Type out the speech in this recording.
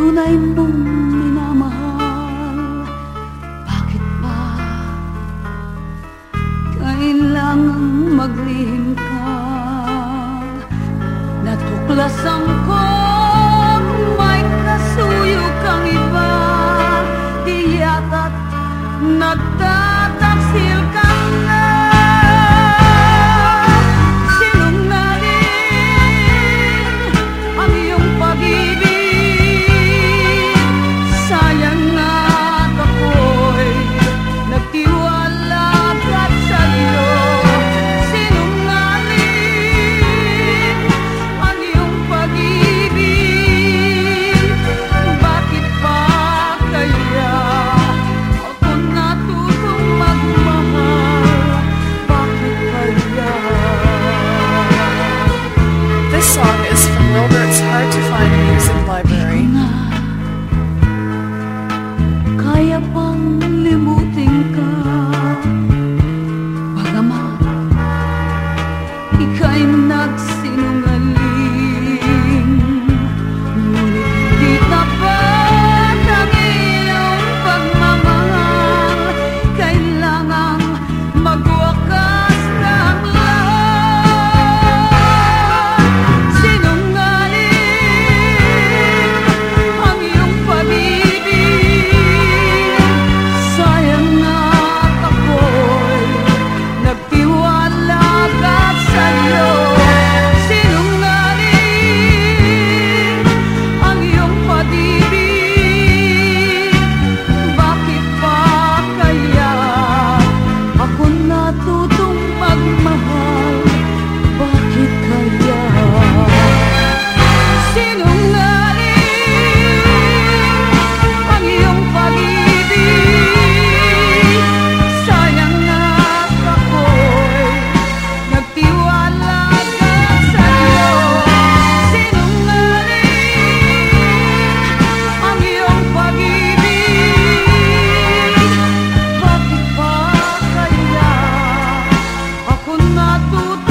tunay mong minamahal. Bakit ba kailangang maglihim ka? Natuklasan ko may kasuyo kang iba. Di yata't nagtataksil ka tú